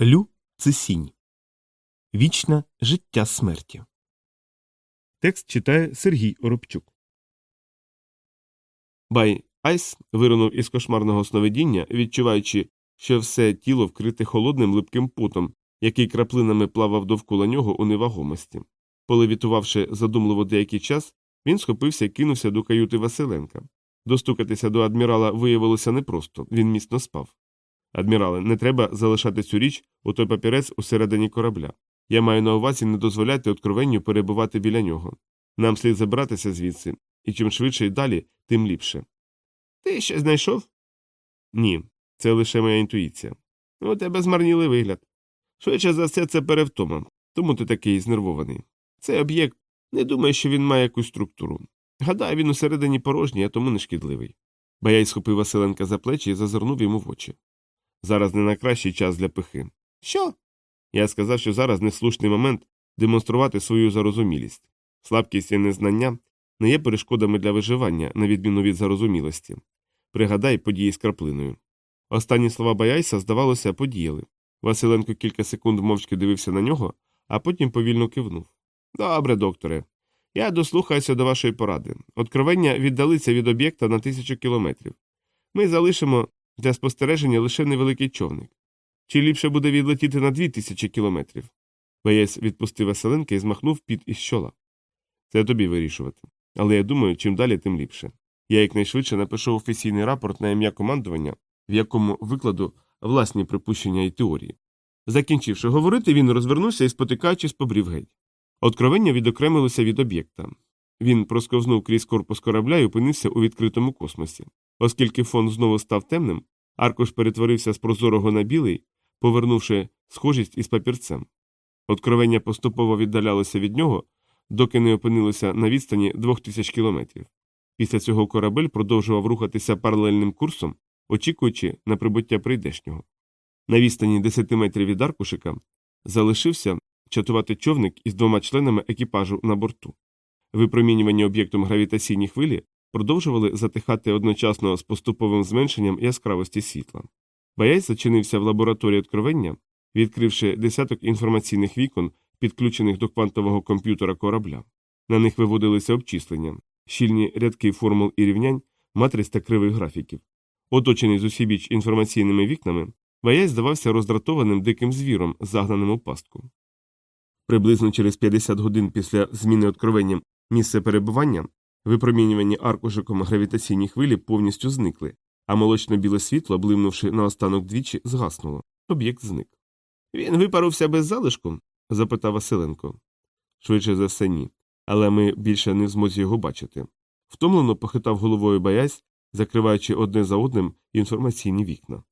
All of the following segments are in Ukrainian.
Лю це сінь. Вічне життя смерті. Текст читає Сергій Оробчук. Бай Айс виринув із кошмарного сновидіння, відчуваючи, що все тіло вкрите холодним липким потом, який краплинами плавав довкола нього у невагомості. Полевітувавши задумливо деякий час, він схопився і кинувся до каюти Василенка. Достукатися до адмірала виявилося непросто він міцно спав. Адмірале, не треба залишати цю річ у той папірець усередині корабля. Я маю на увазі не дозволяти откровенню перебувати біля нього. Нам слід забратися звідси, і чим швидше і далі, тим ліпше. Ти ще знайшов? Ні, це лише моя інтуїція. У тебе змарнілий вигляд. Швидше за все, це перевтома, тому ти такий знервований. Цей об'єкт не думає, що він має якусь структуру. Гадаю, він усередині порожній, а тому не шкідливий. Баяй схопив Василенка за плечі і зазирнув йому в очі. Зараз не найкращий час для пихи. Що? Я сказав, що зараз неслушний момент демонструвати свою зарозумілість. Слабкість і незнання не є перешкодами для виживання, на відміну від зарозумілості. Пригадай події з краплиною. Останні слова Баяйса, здавалося, подіяли. Василенко кілька секунд мовчки дивився на нього, а потім повільно кивнув. Добре, докторе. Я дослухаюся до вашої поради. Откровення віддалиться від об'єкта на тисячу кілометрів. Ми залишимо для спостереження лише невеликий човник. Чи ліпше буде відлетіти на дві тисячі кілометрів? Боєць відпустив Василенка і змахнув під із щола. Це тобі вирішувати. Але я думаю, чим далі, тим ліпше. Я якнайшвидше напишу офіційний рапорт на ім'я командування, в якому викладу власні припущення і теорії. Закінчивши говорити, він розвернувся і, спотикаючись, побрів геть. Откровення відокремилося від об'єкта. Він просковзнув крізь корпус корабля і опинився у відкритому космосі. Оскільки фон знову став темним, аркуш перетворився з прозорого на білий, повернувши схожість із папірцем. Откровення поступово віддалялося від нього, доки не опинилося на відстані двох тисяч кілометрів. Після цього корабель продовжував рухатися паралельним курсом, очікуючи на прибуття прийдешнього. На відстані 10 метрів від аркушика залишився чатувати човник із двома членами екіпажу на борту. Випромінювання об'єктом гравітаційні хвилі продовжували затихати одночасно з поступовим зменшенням яскравості світла. Боєць зачинився в лабораторії откровення, відкривши десяток інформаційних вікон, підключених до квантового комп'ютера корабля. На них виводилися обчислення, щільні рядки формул і рівнянь, матриць та кривих графіків. Оточений з усібіч інформаційними вікнами, Боєць здавався роздратованим диким звіром, загнаним у пастку. Приблизно через 50 годин після зміни откровення місця перебування випромінювані аркушиком гравітаційні хвилі повністю зникли, а молочно біле світло, блимнувши наостанок двічі, згаснуло. Об'єкт зник. Він випарився без залишку? запитав Василенко. Швидше за все, ні. Але ми більше не в змозі його бачити. Втомлено похитав головою боязь, закриваючи одне за одним інформаційні вікна.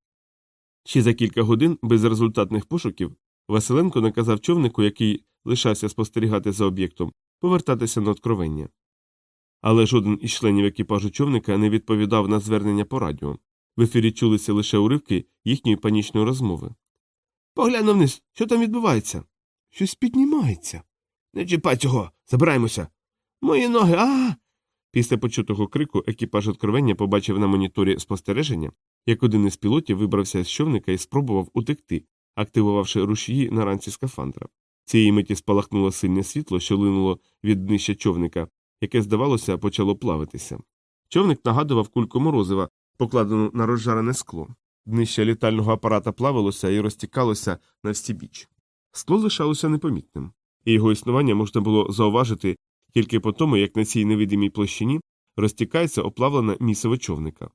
Ще за кілька годин безрезультатних пошуків Василенко наказав човнику, який лишався спостерігати за об'єктом, повертатися на откровення. Але жоден із членів екіпажу човника не відповідав на звернення по радіо. В ефірі чулися лише уривки їхньої панічної розмови. Поглянув вниз, що там відбувається? Щось піднімається. Не чіпай цього, забираємося. Мої ноги, а. Після почутого крику екіпаж откровення побачив на моніторі спостереження, як один із пілотів вибрався з човника і спробував утекти, активувавши рушії на ранці скафандра. Цієї миті спалахнуло сильне світло, що линуло від днища човника, яке, здавалося, почало плавитися. Човник нагадував кульку морозива, покладену на розжарене скло. Днище літального апарата плавилося і розтікалося на всі біч. Скло лишалося непомітним, і його існування можна було зауважити тільки по тому, як на цій невидимій площині розтікається оплавлена місиво човника.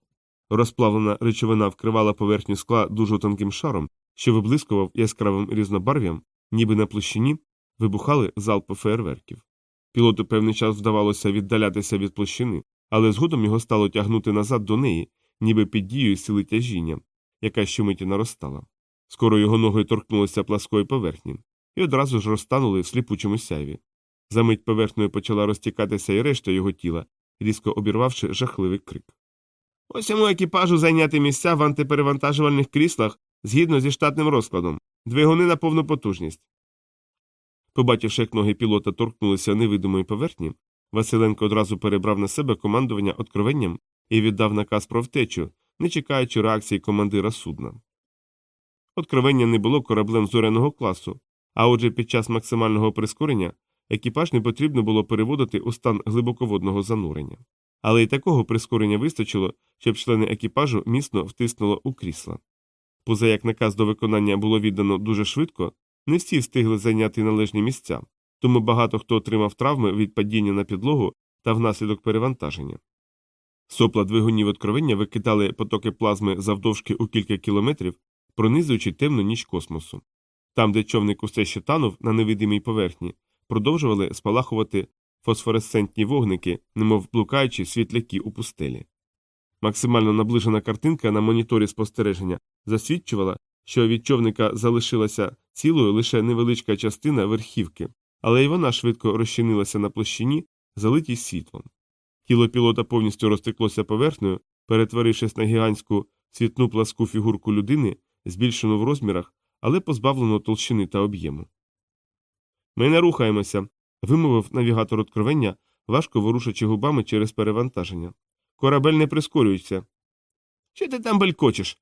Розплавлена речовина вкривала поверхню скла дуже тонким шаром, що виблискував яскравим різнобарв'ям, ніби на площині вибухали залпи феєрверків. Пілоту певний час вдавалося віддалятися від площини, але згодом його стало тягнути назад до неї, ніби під дією сили тяжіння, яка щомиті наростала. Скоро його ноги торкнулися пласкої поверхні, і одразу ж розтанули в сліпучому сяйві. Замить поверхнею почала розтікатися і решта його тіла, різко обірвавши жахливий крик. Усьому екіпажу зайняти місця в антиперевантажувальних кріслах згідно зі штатним розкладом, двигуни на повну потужність. Побачивши, як ноги пілота торкнулися невидимої поверхні, Василенко одразу перебрав на себе командування откровенням і віддав наказ про втечу, не чекаючи реакції командира судна. Откровення не було кораблем зоряного класу, а отже, під час максимального прискорення екіпаж не потрібно було переводити у стан глибоководного занурення. Але й такого прискорення вистачило, щоб члени екіпажу міцно втиснуло у крісла. Поза як наказ до виконання було віддано дуже швидко, не всі встигли зайняти належні місця, тому багато хто отримав травми від падіння на підлогу та внаслідок перевантаження. Сопла двигунів откровення викидали потоки плазми завдовжки у кілька кілометрів, пронизуючи темну ніч космосу. Там, де човник усе ще танув на невидимій поверхні, продовжували спалахувати фосфоресцентні вогники, немов блукаючі світляки у пустелі. Максимально наближена картинка на моніторі спостереження засвідчувала, що від човника залишилася цілою лише невеличка частина верхівки, але й вона швидко розчинилася на площині, залитій світлом. Тіло пілота повністю розтеклося поверхнею, перетворившись на гігантську цвітну пласку фігурку людини, збільшену в розмірах, але позбавлену толщини та об'єму. Ми не рухаємося, вимовив навігатор откровення, важко ворушачи губами через перевантаження. Корабель не прискорюється. Що ти там белькочеш?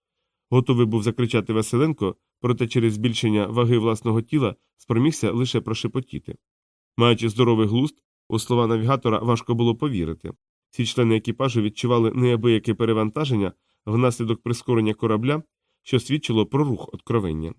Готовий був закричати Василенко, проте через збільшення ваги власного тіла спромігся лише прошепотіти. Маючи здоровий глузд, у слова навігатора важко було повірити. Всі члени екіпажу відчували неабияке перевантаження внаслідок прискорення корабля, що свідчило про рух откровення.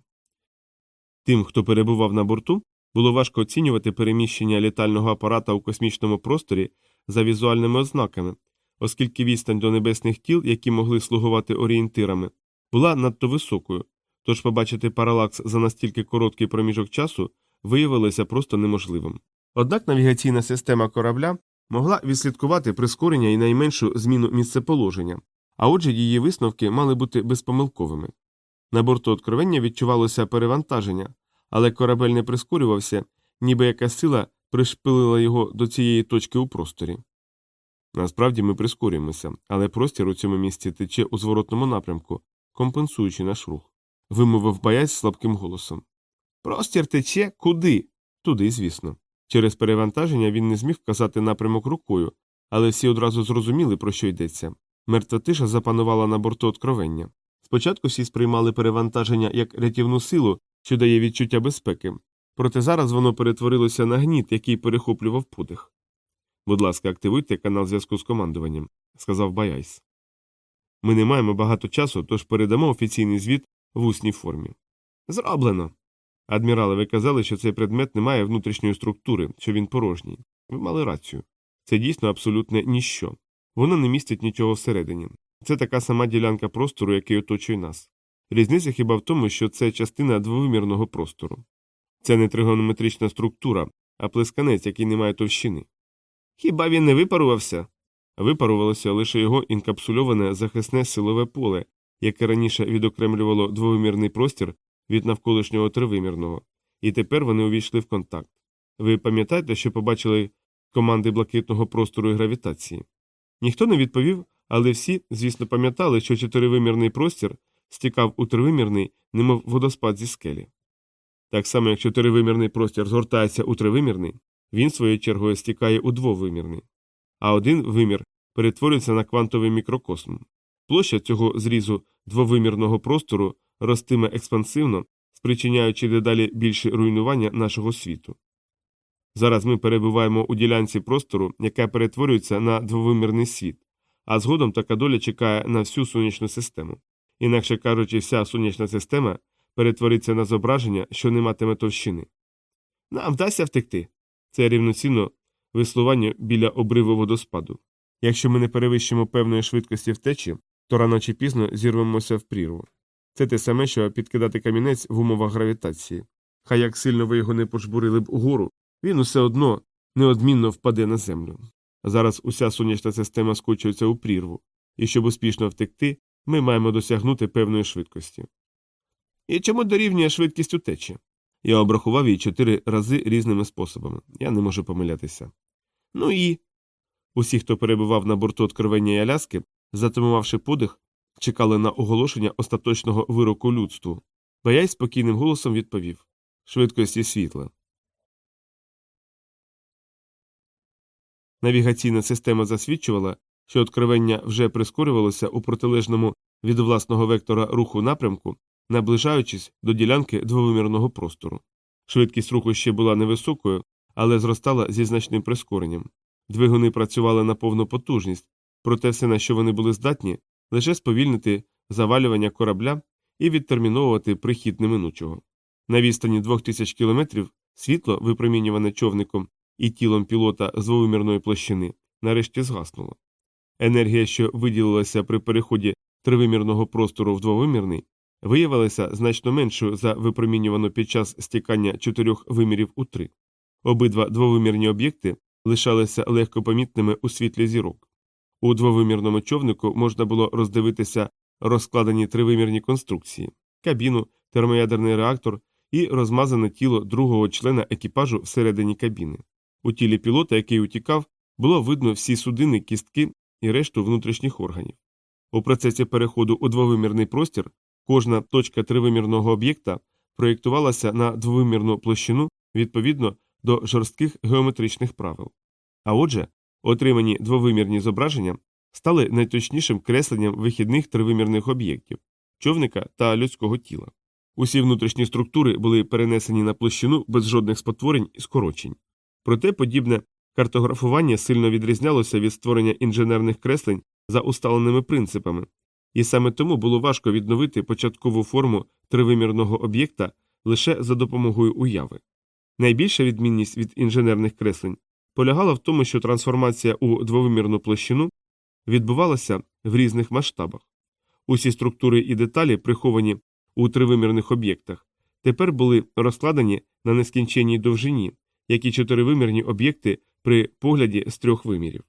Тим, хто перебував на борту, було важко оцінювати переміщення літального апарата у космічному просторі за візуальними ознаками, оскільки відстань до небесних тіл, які могли слугувати орієнтирами, була надто високою, тож побачити паралакс за настільки короткий проміжок часу виявилося просто неможливим. Однак навігаційна система корабля могла відслідкувати прискорення і найменшу зміну місцеположення, а отже, її висновки мали бути безпомилковими. На борту откровення відчувалося перевантаження, але корабель не прискорювався, ніби якась сила пришпилила його до цієї точки у просторі. Насправді ми прискорюємося, але простір у цьому місці тече у зворотному напрямку, компенсуючи наш рух. Вимовив боязь слабким голосом. Простір тече куди? Туди, звісно. Через перевантаження він не зміг вказати напрямок рукою, але всі одразу зрозуміли, про що йдеться. Мертва тиша запанувала на борту откровення. Спочатку всі сприймали перевантаження як рятівну силу, що дає відчуття безпеки, проте зараз воно перетворилося на гніт, який перехоплював подих. Будь ласка, активуйте канал зв'язку з командуванням, сказав Баяйс. Ми не маємо багато часу, тож передамо офіційний звіт в усній формі. Зроблено. Адмірали, ви казали, що цей предмет не має внутрішньої структури, що він порожній. Ви мали рацію. Це дійсно абсолютне ніщо. Воно не містить нічого всередині. Це така сама ділянка простору, який оточує нас. Різниця хіба в тому, що це частина двовимірного простору. Це не тригонометрична структура, а плесканець, який не має товщини. Хіба він не випарувався? Випарувалося лише його інкапсульоване захисне силове поле, яке раніше відокремлювало двовимірний простір від навколишнього тривимірного, і тепер вони увійшли в контакт. Ви пам'ятаєте, що побачили команди блакитного простору і гравітації? Ніхто не відповів, але всі, звісно, пам'ятали, що чотиривимірний простір стікав у тривимірний, немов водоспад зі скелі. Так само, як чотиривимірний простір згортається у тривимірний, він своєю чергою стікає у двовимірний, а один вимір перетворюється на квантовий мікрокосм. Площа цього зрізу двовимірного простору ростиме експансивно, спричиняючи дедалі більше руйнування нашого світу. Зараз ми перебуваємо у ділянці простору, яка перетворюється на двовимірний світ, а згодом така доля чекає на всю сонячну систему. Інакше кажучи, вся сонячна система перетвориться на зображення, що не матиме товщини. Нам вдасться втекти. Це рівноцінно веслування біля обриву водоспаду. Якщо ми не перевищимо певної швидкості втечі, то рано чи пізно зірвемося в прірву. Це те саме, що підкидати камінець в умовах гравітації. Хай як сильно ви його не пожбурили б угору, він усе одно неодмінно впаде на землю. Зараз уся сонячна система скочується у прірву, і щоб успішно втекти, ми маємо досягнути певної швидкості. І чому дорівнює швидкість утечі? Я обрахував її чотири рази різними способами. Я не можу помилятися. Ну і. Усі, хто перебував на борту откровення Аляски, затимувавши подих, чекали на оголошення остаточного вироку людству. Баяй спокійним голосом відповів швидкості світла. Навігаційна система засвідчувала, що откровення вже прискорювалося у протилежному від власного вектора руху напрямку наближаючись до ділянки двовимірного простору. Швидкість руху ще була невисокою, але зростала зі значним прискоренням. Двигуни працювали на повну потужність, проте все, на що вони були здатні, лише сповільнити завалювання корабля і відтерміновувати прихід неминучого. На відстані двох тисяч кілометрів світло, випромінюване човником і тілом пілота з двовимірної площини, нарешті згаснуло. Енергія, що виділилася при переході тривимірного простору в двовимірний, виявилася значно меншою за випромінювану під час стікання чотирьох вимірів у три. Обидва двовимірні об'єкти лишалися легко помітними у світлі зірок. У двовимірному човнику можна було роздивитися розкладені тривимірні конструкції, кабіну, термоядерний реактор і розмазане тіло другого члена екіпажу всередині кабіни. У тілі пілота, який утікав, було видно всі судини, кістки і решту внутрішніх органів. У процесі переходу у двовимірний простір кожна точка тривимірного об'єкта проєктувалася на двовимірну площину відповідно до жорстких геометричних правил. А отже, отримані двовимірні зображення стали найточнішим кресленням вихідних тривимірних об'єктів човника та людського тіла. Усі внутрішні структури були перенесені на площину без жодних спотворень і скорочень. Проте подібне картографування сильно відрізнялося від створення інженерних креслень за усталеними принципами, і саме тому було важко відновити початкову форму тривимірного об'єкта лише за допомогою уяви. Найбільша відмінність від інженерних креслень полягала в тому, що трансформація у двовимірну площину відбувалася в різних масштабах. Усі структури і деталі, приховані у тривимірних об'єктах, тепер були розкладені на нескінченній довжині, як і чотиривимірні об'єкти при погляді з трьох вимірів.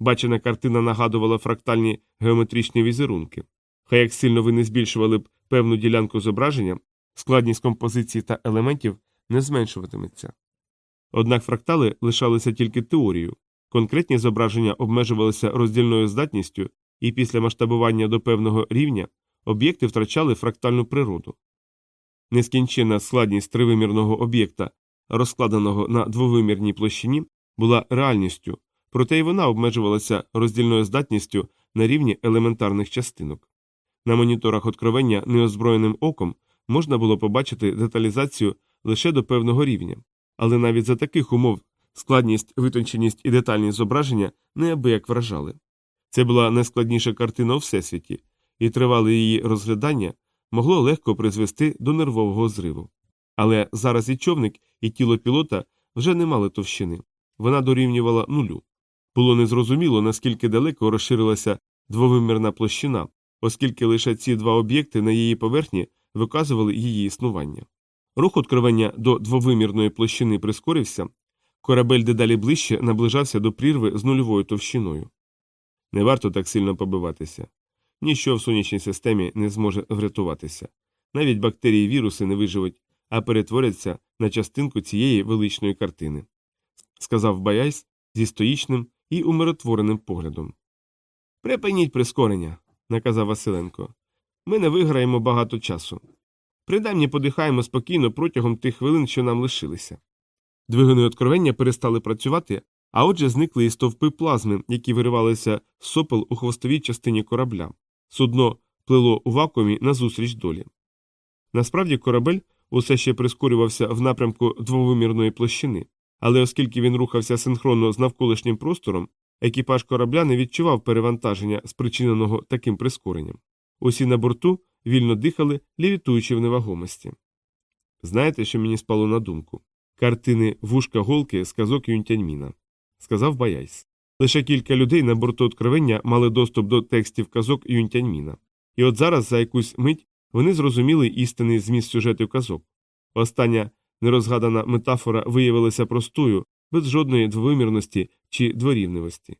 Бачена картина нагадувала фрактальні геометричні візерунки. Хай як сильно ви не збільшували б певну ділянку зображення, складність композиції та елементів не зменшуватиметься. Однак фрактали лишалися тільки теорією, конкретні зображення обмежувалися роздільною здатністю, і після масштабування до певного рівня об'єкти втрачали фрактальну природу. Нескінченна складність тривимірного об'єкта, розкладеного на двовимірній площині, була реальністю, проте й вона обмежувалася роздільною здатністю на рівні елементарних частинок. На моніторах откровення неозброєним оком можна було побачити деталізацію лише до певного рівня, але навіть за таких умов складність, витонченість і детальність зображення неабияк вражали. Це була найскладніша картина у всесвіті, і тривале її розглядання могло легко призвести до нервового зриву. Але зараз і човник, і тіло пілота вже не мали товщини, вона дорівнювала нулю. Було незрозуміло, наскільки далеко розширилася двовимірна площина, оскільки лише ці два об'єкти на її поверхні виказували її існування. Рух откривання до двовимірної площини прискорився, корабель дедалі ближче наближався до прірви з нульовою товщиною. Не варто так сильно побиватися. Ніщо в сонячній системі не зможе врятуватися. Навіть бактерії і віруси не виживуть, а перетворяться на частинку цієї величної картини, сказав Баяйс зі стоїчним і умиротвореним поглядом. Припиніть прискорення, наказав Василенко. Ми не виграємо багато часу. Принаймні подихаємо спокійно протягом тих хвилин, що нам лишилися. Двигуни откровення перестали працювати, а отже зникли і стовпи плазми, які виривалися з сопел у хвостовій частині корабля. Судно плило у вакуумі назустріч долі. Насправді корабель усе ще прискорювався в напрямку двовимірної площини, але оскільки він рухався синхронно з навколишнім простором, екіпаж корабля не відчував перевантаження, спричиненого таким прискоренням. Усі на борту вільно дихали, лівітуючи в невагомості. Знаєте, що мені спало на думку? Картини вушка голки з казок Юнтяньміна, сказав Баяйс. Лише кілька людей на борту откровення мали доступ до текстів казок Юнтяньміна. І от зараз, за якусь мить, вони зрозуміли істинний зміст сюжетів казок. Остання нерозгадана метафора виявилася простою, без жодної двовимірності чи дворівневості.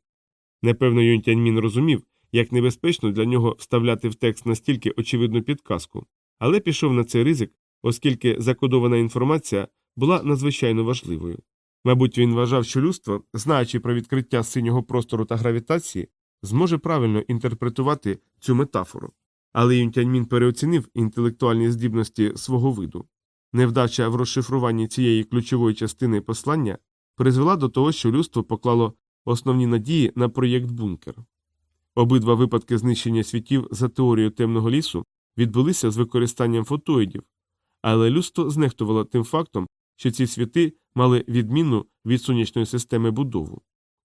Непевно, Юнтяньмін розумів, як небезпечно для нього вставляти в текст настільки очевидну підказку, але пішов на цей ризик, оскільки закодована інформація була надзвичайно важливою. Мабуть, він вважав, що людство, знаючи про відкриття синього простору та гравітації, зможе правильно інтерпретувати цю метафору. Але Юнтяньмін переоцінив інтелектуальні здібності свого виду. Невдача в розшифруванні цієї ключової частини послання призвела до того, що людство поклало основні надії на проєкт бункер. Обидва випадки знищення світів за теорією темного лісу відбулися з використанням фотоїдів, але людство знехтувало тим фактом, що ці світи мали відмінну від сонячної системи будову.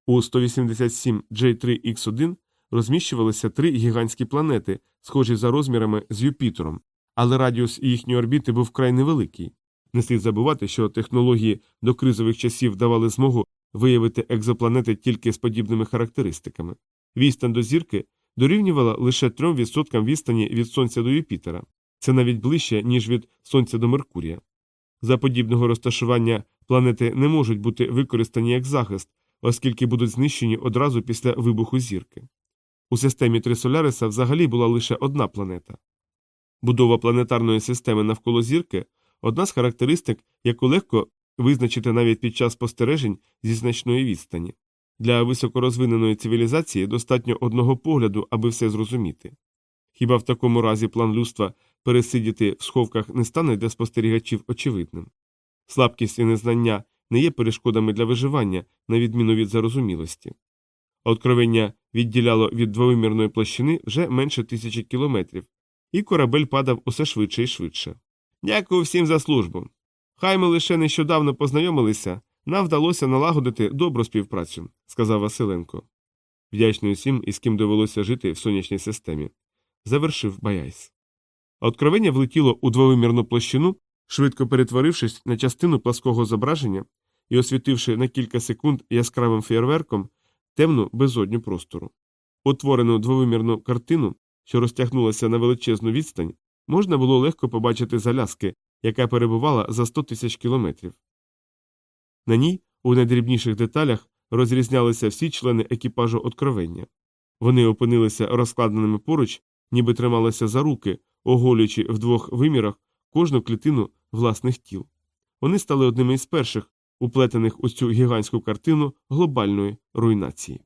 У 187 J3X1 розміщувалися три гігантські планети, схожі за розмірами з Юпітером, але радіус їхньої орбіти був вкрай невеликий. Не слід забувати, що технології до кризових часів давали змогу виявити екзопланети тільки з подібними характеристиками. Відстань до зірки дорівнювала лише 3% відстані від Сонця до Юпітера. Це навіть ближче, ніж від Сонця до Меркурія. За подібного розташування планети не можуть бути використані як захист, оскільки будуть знищені одразу після вибуху зірки. У системі Трисоляриса взагалі була лише одна планета. Будова планетарної системи навколо зірки одна з характеристик, яку легко визначити навіть під час спостережень зі значної відстані. Для високорозвиненої цивілізації достатньо одного погляду, аби все зрозуміти. Хіба в такому разі план людства пересидіти в сховках не стане для спостерігачів очевидним? Слабкість і незнання не є перешкодами для виживання, на відміну від зарозумілості. Откровення відділяло від двовимірної площини вже менше тисячі кілометрів, і корабель падав усе швидше і швидше. Дякую всім за службу. Хай ми лише нещодавно познайомилися, нам вдалося налагодити добру співпрацю, сказав Василенко. Вдячний усім, із ким довелося жити в сонячній системі. Завершив Баяйс. Откровення влетіло у двовимірну площину, швидко перетворившись на частину плаского зображення і освітивши на кілька секунд яскравим фєєрверком темну безодню простору. Утворену двовимірну картину, що розтягнулася на величезну відстань, можна було легко побачити заляски, яка перебувала за 100 тисяч кілометрів. На ній, у найдрібніших деталях, розрізнялися всі члени екіпажу откровення. Вони опинилися розкладеними поруч, ніби трималися за руки, оголюючи в двох вимірах кожну клітину власних тіл. Вони стали одними із перших, уплетених у цю гігантську картину глобальної руйнації.